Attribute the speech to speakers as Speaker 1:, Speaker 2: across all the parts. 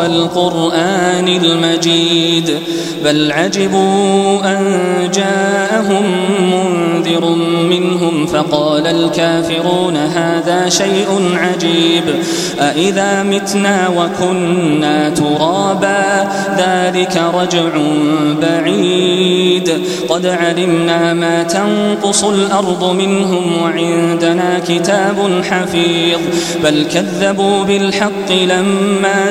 Speaker 1: والقرآن المجيد بل عجبوا أن جاءهم منذر منهم فقال الكافرون هذا شيء عجيب أإذا متنا وكنا ترابا ذلك رجع بعيد قد علمنا ما تنقص الأرض منهم وعندنا كتاب حفيظ بل كذبوا بالحق لما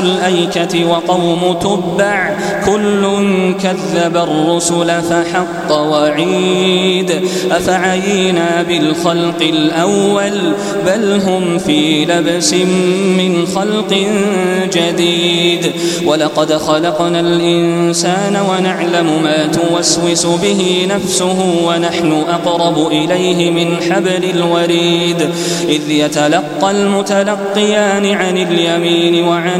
Speaker 1: الأيكة وقوم تبع كل كذب الرسل فحق وعيد أفعينا بالخلق الأول بل هم في لبس من خلق جديد ولقد خلقنا الإنسان ونعلم ما توسوس به نفسه ونحن أقرب إليه من حبل الوريد إذ يتلقى المتلقيان عن اليمين وعن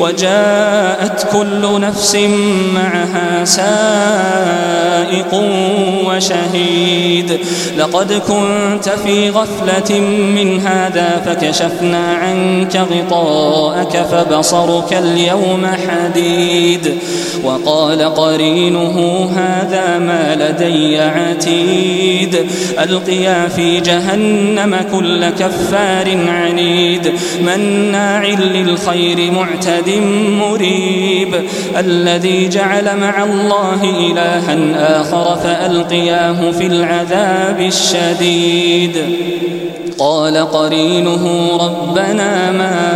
Speaker 1: وجاءت كل نفس معها سائق وشهيد. لقد كنت في غفلة من هذا فكشفنا عنك غطاءك فبصرك اليوم حديد. وقال قرينه هذا ما لدي عتيد. ألقيا في جهنم كل كفار عنيد. مناع للخير معتد مريب الذي جعل مع الله إلها آخر فألقياه في العذاب الشديد. قال قرينه ربنا ما